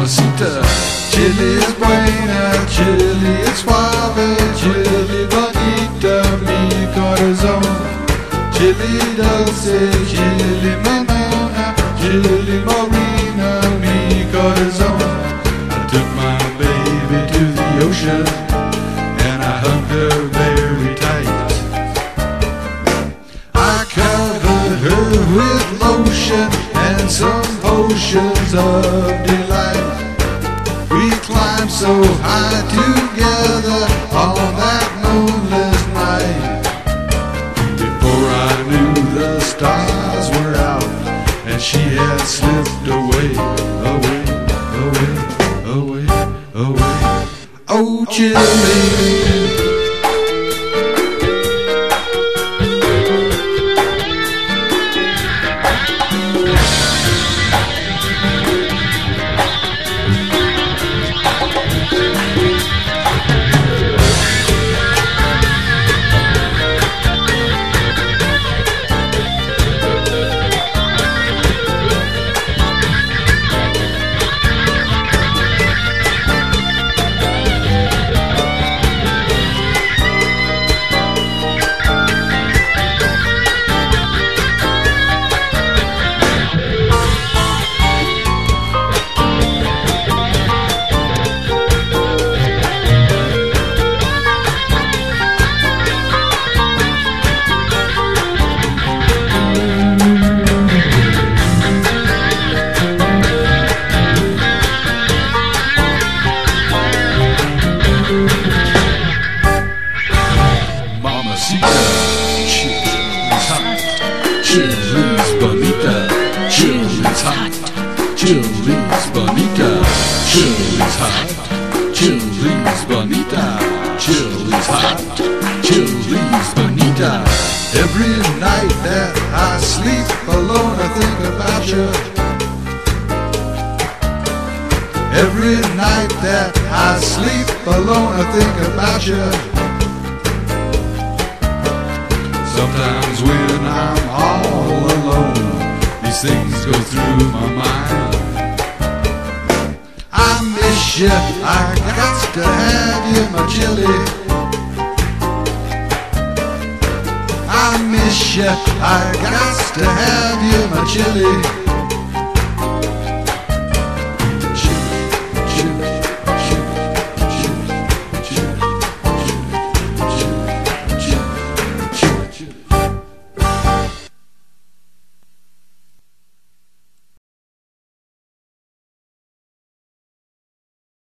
mamacita. Chili es buena, chili es suave, chili bonita, mi corazón. Chili dulce, chili mamona, chili morena, mi corazón. I took my baby to the ocean and I hugged her very tight. I covered her with lotion and some potions of so high together on that moonless night. Before I knew the stars were out and she had slipped away, away, away, away, away. Oh, chilly. Chili's bonita, chili's hot, chili's bonita, chili's hot, chili's bonita, chili's hot, chili's bonita. Every night that I sleep alone, I think about you. Every night that I sleep alone, I think about you. Sometimes when I'm all alone, these things go through my mind. I miss you, I got to have you, my chili. I miss you, I got to have you, my chili.